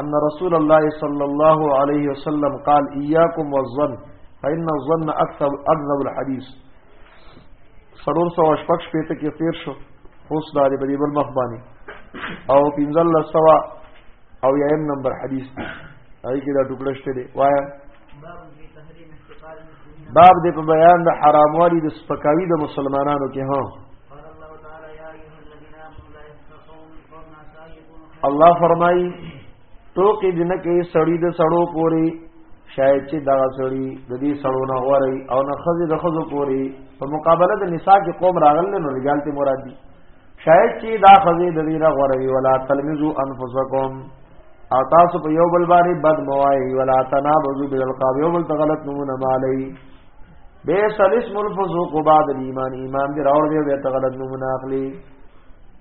ان رسول الله صلى الله عليه وسلم قال اياكم والظن فان الظن اكثر اكذب الحديث سرور سو شپک شپته کې تیر شو اوس دا دی په بل مخ باندې او پنځل سوا او یم نمبر حدیث دی هغه کې دا ټوکړه شته دی وایا باب دې په بیان د حراموالي د سپکاوي د مسلمانانو کې ها الله فرمای ټوکی دین کې سړی د سړو پوری شاید چې دا سړی د دې سړو نه غوري او نه خزي د خزو پوری په مقابله د نساء کې قوم راغل نو رجال ته مراد دي شاید چې دا خزي د دې نه غوري ولا تلمزو انفسکم او تاسو په یو بل باندې بد موای ولا تنابزو بالقاب یو بل تغلط نمونه مالی بے سلس ملفظو قباد الایمان ایمان دی راوړ دی به تغلط نمونه اخلي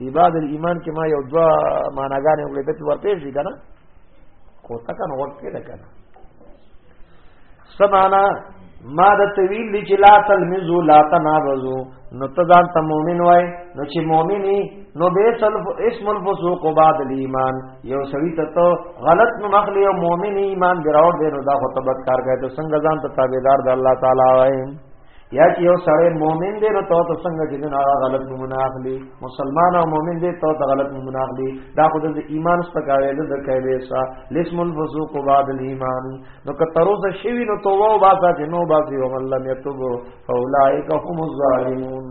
دی بعد ایمان کې ما یو دوا معناګانې وګړي ته ورته شي کنه خو تا کنه ورته ده کنه سمانا ما د طویل دی چې لا تلمزو لا تنابزو نو ته ځان ته مؤمن وای نو چې مؤمنی نو به سلف اسم الفسوق بعد الايمان یو سړی ته ته غلط نو مخلی او مؤمن ایمان دراو دې نو دا خو تبت کار کوي ته څنګه ځان ته تابعدار د الله تعالی وای یا چې یو سړی مؤمن دی نو ته څنګه چې نه غلط نمونه اخلي مسلمان او مؤمن دی ته غلط نمونه اخلي دا خو د ایمان سپکاوی ده د کایبه سا لسم الفسوق بعد الايمان نو که تر اوسه شوی نو تو وو باسا چې نو باسي او الله یتوب فاولائک هم الظالمون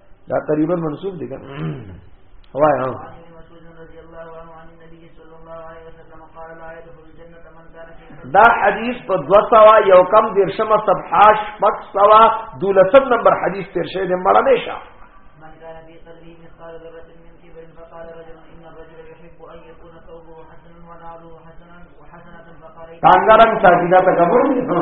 دا تقریبا منسوب دي کنه وای ها دا حدیث په دو سوا یو کم درشمه صبحاش پک سوا دولسم نمبر حدیث تیر شوی دی مړه نشه تانګرنګ ساتي دا تکبر نه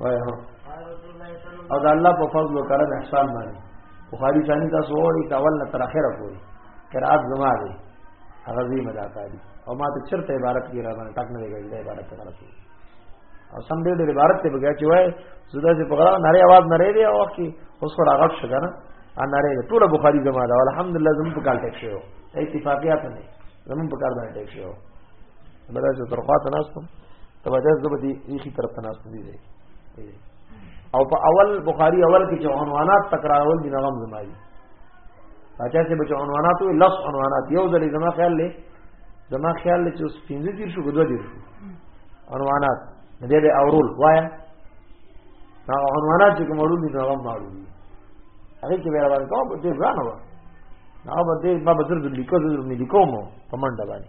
وای هو او د الله په فضل او کرم احسان باندې بخاری ثاني تاسو وایي دا ول تر اخره پوری قرات زما دی هغه زی مدا کوي او ما ته چرته عبارت کې را باندې ټاک نه لګي عبارت ته رسول او سم دې دې عبارت ته بګیا چې وای زدا چې پغړا نری आवाज نری دی او کی اوس خو راغښ شګه نه ا نری دی ټول بخاری زما دا الحمدلله زم په کال ټیک شو اتفاقیات نه زم په کار باندې ټیک شو بلځه ترخوات ناستم توجه زبر دی ریخي طرف ته ناست دی او په اول بخاری اول کې چې عنوانات تکرارول دي نغم زمایي اچھا چې بچو عنوانات وي لس عنوانات یو ځل زما خیال لې زما خیال لې چې اوس پنځه تیر شو دوه تیر شو عنوانات دې به اورول وایا دا عنوانات چې کوم اورول دي نغم معلوم دي هغه کې به راوړم کوم دې ځان و نه به دې ما بزرګ لیکو زرګ لیکو مو په منډه باندې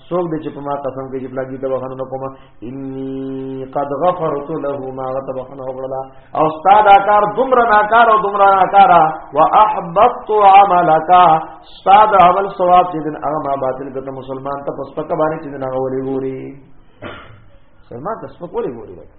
څوک دې چې په ما قسم کوي چې بلاګي ته وغنه نه کومه اني قد غفرت له ما غتبخنه وکړه او استاد کار دومره ناکار او دومره ناکار واحبطت عملك استاد عمل ثواب دې دن هغه ما باطل کته مسلمان ته پس پکه باندې چې نه غولې ګوري سلمان ته سپکولې ګوري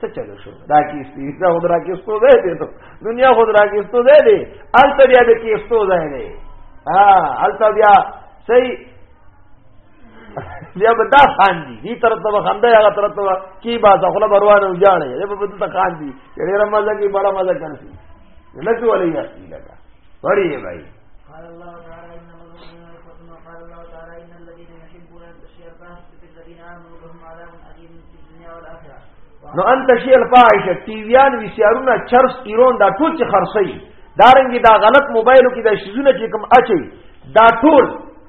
څه چلو شو دا کیستی دا خود را کیستو ځای دی ته دنیا خود را کیستو ځای دی الته بیا د کیستو ځای دی ها الته بیا صحیح بیا به دا خان دي دې طرف ته خنده هغه طرف ته کی با ځخله بروانه وجاړي دې په دې ته خان دي چې ډېر مزه کې بڑا مزه کوي لکه ولې یې لګا پڑی ہے بھائی قال الله تعالى ان مظلومنا الفتن وقال الله تعالى ان الذين يحبون ان تشيع الفاحشه في الذين امنوا لهم عذاب اليم في الدنيا والاخره نو ان تشيع الفاحشه ټي ويان وي سيارونه چرس ایرون دا ټول چې خرڅي دارنګي دا غلط موبایلو کې دا شیزونه چې کوم اچي دا ټول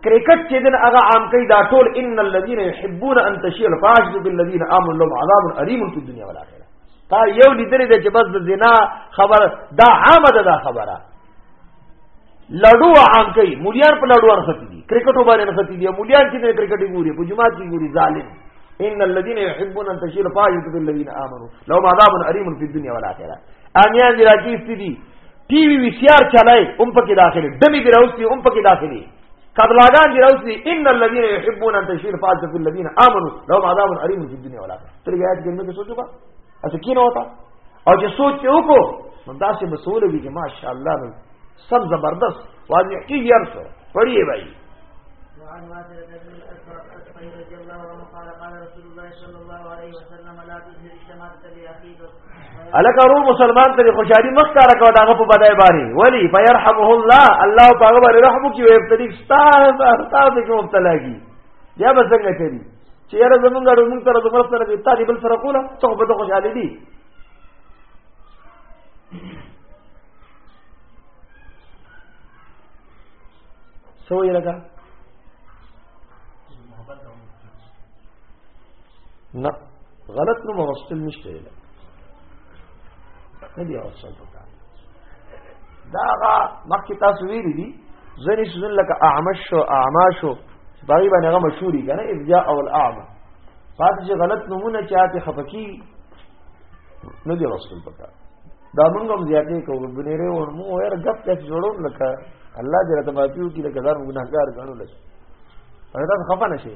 کرکټ چې دن هغه عام کوي دا ټول ان الذين يحبون ان تشيع الفاحشه في الذين امنوا لهم عذاب اليم في الدنيا والاخره تا یو لیدلې ده چې بس د زنا خبر دا عامه ده دا خبره لړو عام کوي مولیان په لړو ارختی دي کرکټو باندې ارختی دي مولیان چې کرکټ ګوري په جمعات کې ګوري ظالم ان الذين يحبون ان تشيل فاحشه الذين امنوا لهم عذاب اليم في الدنيا والاخره انیا دي راکیستی دي ټي وي وی سي ار چلای هم پکې داخلي دمي ګراوستي هم پکې داخلي قتلاګان دي راوستي ان الذين يحبون ان تشير فاسق الذين امنوا لهم عذاب اليم في الدنيا والاخره تر دې آیات کې موږ سوچو کا اته کینه وتا او چې سوچ یې وکړو نو دا سه مسول وي چې ماشاء الله نو سب زبردست واضح کی یار سو پڑھیے بھائی وعن واسر بن الاسفر الاسفر رضي الله عنه قال قال رسول الله صلى الله عليه وسلم لا تظهر الشماتة لاخيك الکه رو مسلمان ته خوشحالي مخ کار کو داغه په بدای باندې ولی فیرحمه الله الله پاغه باندې رحم کی وي ابتدی ستا ستا دې کوم مبتلا کی بیا به څنګه کوي چې یاره زمونږ ډو مونږ تر زمونږ سره دې طالب سره کوله ته به ته خوشحالي دي سو یې لگا نه غلط نو مغسل نشته دی نه دی اوسه پکار دا غا مخکې تاسو ویری دي ځنې شذن لکه اعمش او اعماش باغی باندې هغه مشهوري کنه اذ جاء او الاعمى پاتې چې غلط نمونه چاته خفقي نه دی رسول پکا دا موږ هم زیاتې کوو بنيره او مو هر غف ته جوړو لکه الله دې راته ماتیو کې لکه زار ګناهګار غنو لکه هغه خفه نشي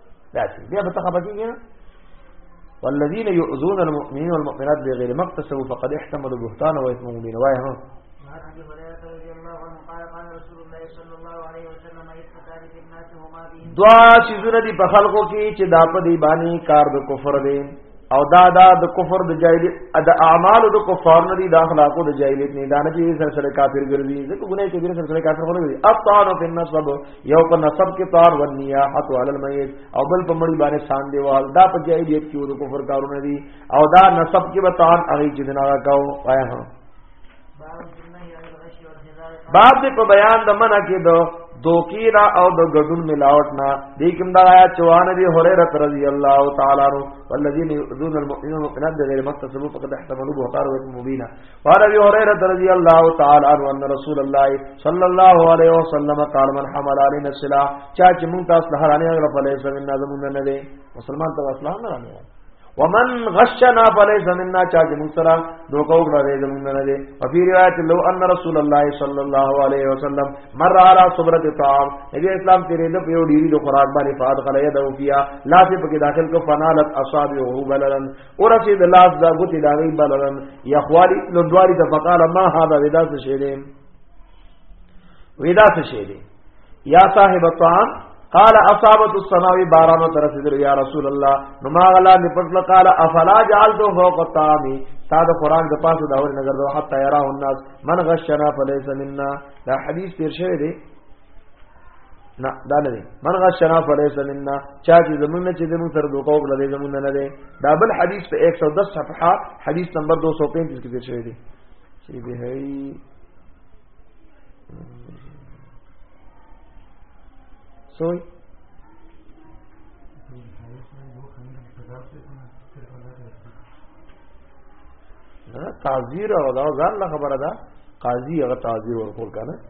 دا چې بیا به تخبر کیږي نه والذین یؤذون المؤمنین والمؤمنات بغیر ما اکتسبوا فقد احتملوا بهتانا واثما مبینا وای هم دوا چیزونه دي په خلکو کې چې دا په دی باندې کار د کفر دی او دا دا د کفر د جاهلی د اعمال د کفار نه دي د اخلاقو د جاهلیت نه دا نه چې سره سره کافر ګرځي ځکه ګناه کبیره سره سره کافر خلک دي اطاعت په نسب یو په نسب کې طار و نیاحت علی المیت او بل په مړی باندې سان دیوال دا په جاهلیت کې ورو کفر کارونه دي او دا نسب کې به طار هغه چې دنا کاو آیا ها باب دې په بیان د منع کې دو دوکینا او د غډون ملاوت نا دې کوم دا آیا چوان دی هريره رضی الله تعالی عنہ والذین یؤذون المؤمنین والمؤمنات بغیر ما اکتسبوا فقد احتملوا بهتان و مبینا قال ابي هريره رضي الله تعالى عنه ان رسول الله صلى الله عليه وسلم قال من حمل علينا السلاح چا چې مونږ تاسو له هرانه غره په لېسه من نظم نه نه مسلمان ته اسلام نه رانه ومن غشنا فليس منا چا چې مونږ سره دوکو کړه زمونږ نه دی او په روایت لو ان رسول الله صلی الله علیه وسلم مر على صبرت طعام نبی اسلام تیرې له یو ډیری د خوراک باندې فاد خلای دا وفیا لا په کې داخل کو فنالت اصابعه بللن ورسې د لاس دا ګوتې دا غي بلرن یا خوالي نو دواري ته فقال ما هذا ودا څه شي دې ودا څه شي دې یا صاحب الطعام قال اصابت السماوي بارانو تر رسیدل یا رسول الله نو ما غلا نه پټل قال افلا جعلته فوق الطعام تا د قران د پاسه دا ور نظر دو حتا يراه الناس من غشنا فليس منا دا حدیث تیر شوی دی نه دا نه دی من غشنا فلیس منا چا چې زمونږ چې زمونږ سره دوکه وکړه دی زمونږ نه دی دا بل حدیث په 110 صفحه حدیث نمبر 235 کې ذکر شوی دی چې به هي سوی تعذیر او دا ځان له خبره ده قاضي هغه تعذیر ورکول کنه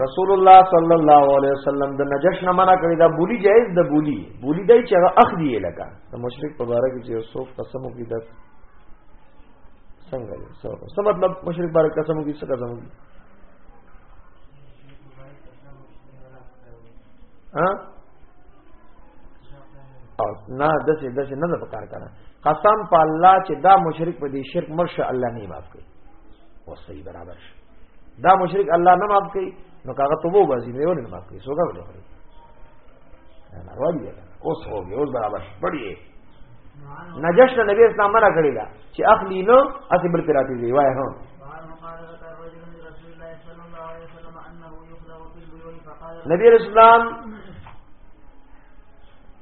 رسول الله صلی الله علیه وسلم د نجش نه منع کړی دا بولی جایز د بولی بولی دای چې هغه اخدی لکه د مشرک په باره کې چې سو قسم وکړي د څنګه یې سو څه مطلب مشرک باره قسم وکړي څه قسم وکړي ها او نه دسه دسه نه پکار کنه قسم په الله چې دا مشرک په دې شرک مرشه الله نه معاف کوي وصي برابر شي دا مشرک الله نه معاف کوي نو کاغه توبه وباسي نه ونه معاف کوي سوګه ولې کوي نه راوړي اوس هوګي اوس برابر شي پړي نجش نه نبی اسلام منع کړی دا چې اخلي نو اسی بل پراتی دی وای هو نبی اسلام